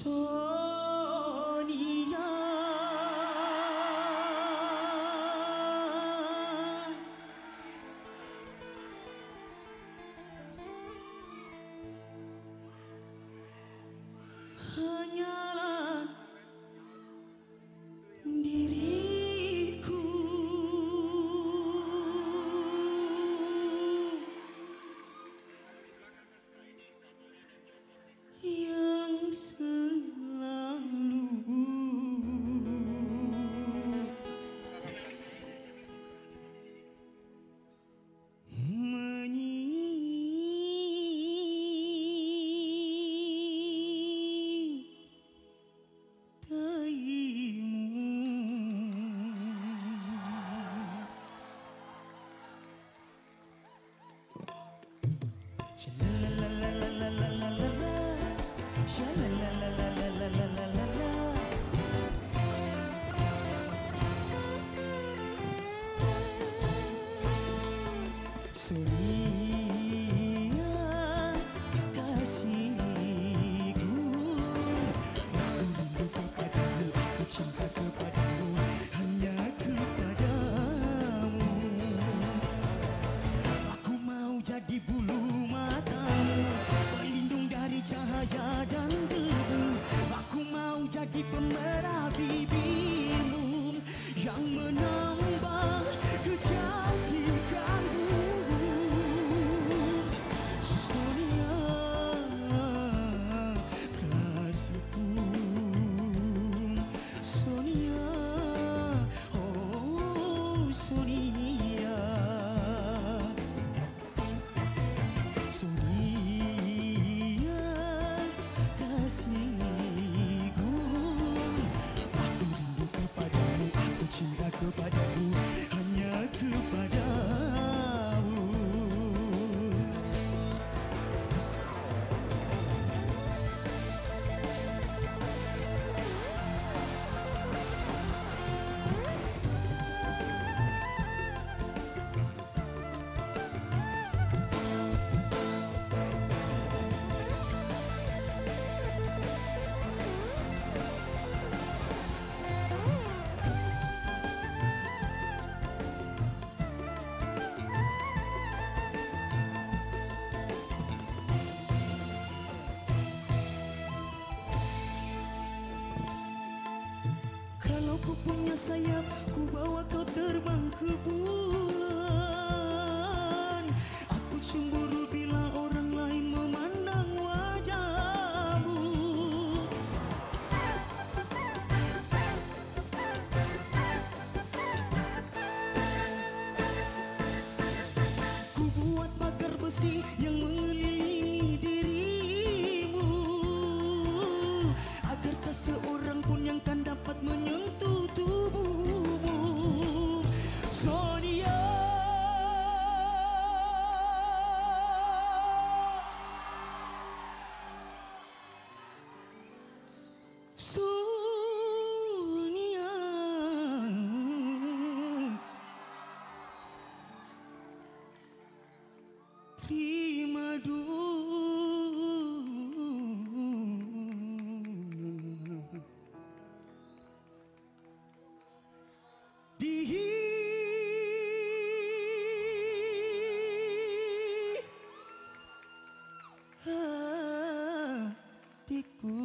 전이야. 항 Solide. Ku punya sayap Ku bawa kau terbang ke bulan. Aku cemburu bila orang lain memandang wajahmu. Ku buat pagar besi yang mengatakan soul. hatiku.